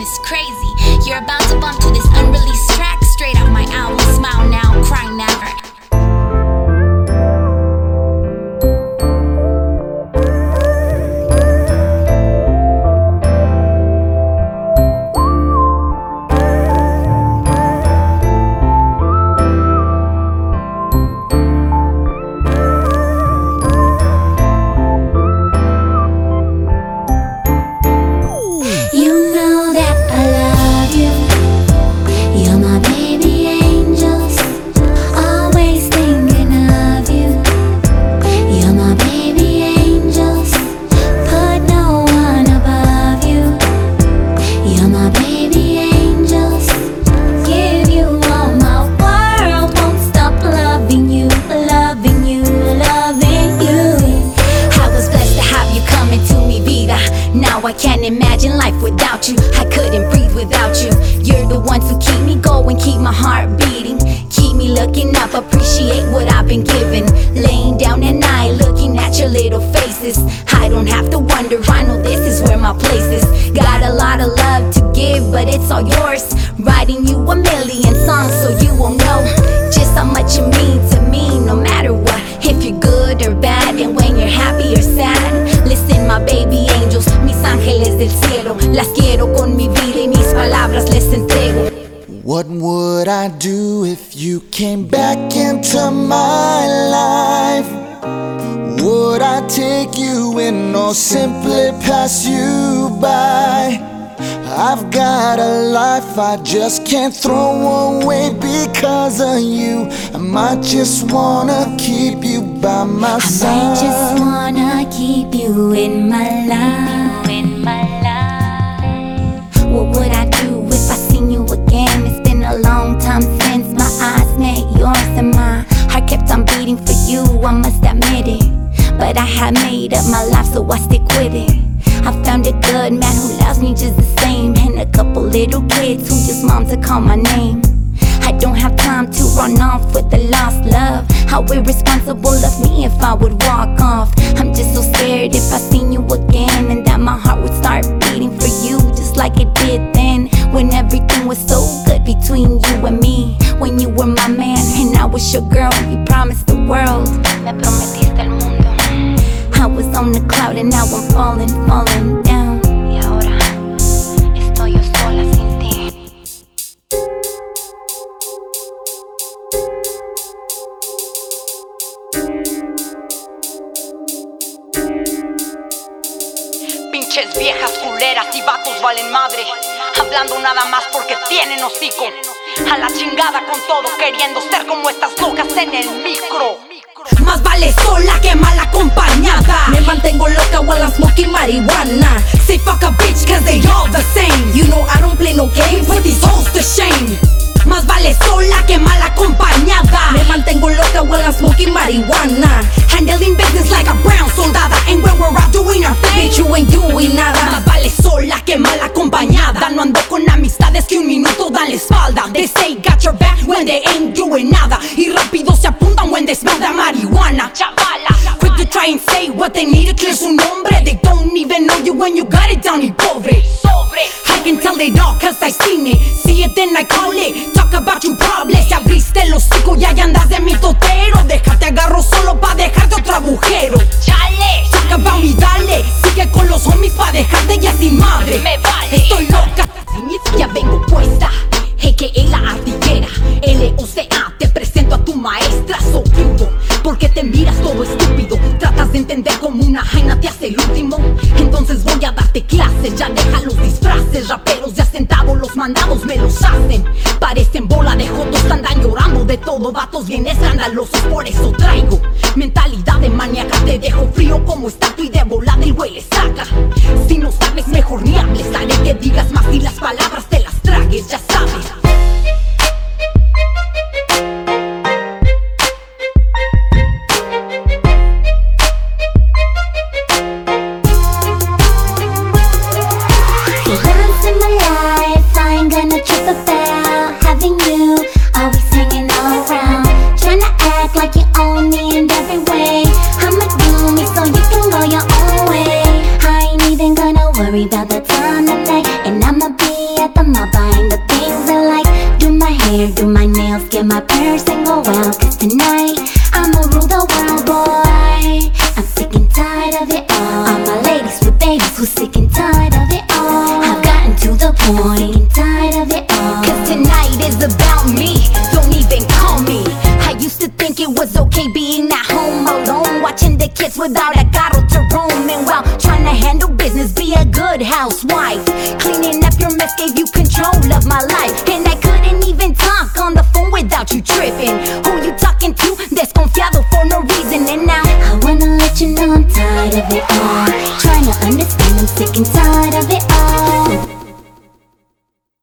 Miss Crazy. You're about to bump to this can't imagine life without you. I couldn't breathe without you. You're the ones who keep me going, keep my heart beating. Keep me looking up, appreciate what I've been given. Laying down at night, looking at your little faces. I don't have to wonder, I know this is where my place is. Got a lot of love to give, but it's all yours. Riding you Las quiero con mi vida y mis palabras les entrego. What would I do if you came back into my life? Would I take you in or simply pass you by? I've got a life I just can't throw away because of you. I might just wanna keep you by my I side. might just wanna keep you in my life. In my life. I made up my life, so I stick with it. I found a good man who loves me just the same, and a couple little kids who just mom to call my name. I don't have time to run off with the lost love. How irresponsible of me if I would walk off. I'm just so scared if I seen you again and that my heart would start beating for you just like it did then. When everything was so good between you and me. When you were my man and I was your girl, you promised the world. I was on the cloud and now I'm falling, falling down. Y ahora estoy yo sola sin ti. Pinches viejas culeras y vatos valen madre. Hablando nada más porque tienen hocico. A la chingada con todo, queriendo ser como estas locas en el micro. Más vale sola que mal acompañada. Me mantengo loca while I'm smoking marijuana. Say fuck a bitch cause they all the same. You know I don't play no games, put these hoes to shame. Más vale sola que mal acompañada. Me mantengo loca while I'm smoking marijuana. Handling business like a brown soldada. And when we're out doing our thing, bitch, you ain't doing nada. Más vale sola que mal acompañada. No ando con amistades que un minuto dan la espalda. They say got your back when they ain't doing nada. Y rápido they smell that marijuana. Chavala, quick to try and say what they need to clear su nombre. They don't even know you when you got it down y pobre. Sobre. I can tell it all cause I seen it. See it then I call it. Talk about you problems. Si abriste el hocico y andas de mi totero. Déjate agarro solo pa' dejarte otro agujero. Porque te miras todo estúpido. Tratas de entender como una jaina te hace el último. Entonces voy a darte clases. Ya deja los disfraces. Raperos de asentado, los mandados me los hacen. Parecen bola de jotos, andan llorando de todo. Vatos bien escandalosos, por eso traigo mentalidad de maníaca. Te dejo frío como estatua y de volada el güey le saca. Si no sabes, mejor ni hables. Purse and go out. Cause tonight, I'ma rule the world, boy. I'm sick and tired of it all. All my ladies with babies who's sick and tired of it all. I've gotten to the point, sick and tired of it all. Cause tonight is about me. Don't even call me. I used to think it was okay being at home alone, watching the kids without a carro to roam. And while trying to handle business, be a good housewife. Cleaning up your mess gave you control of my life. And I couldn't even talk on the phone without you tripping.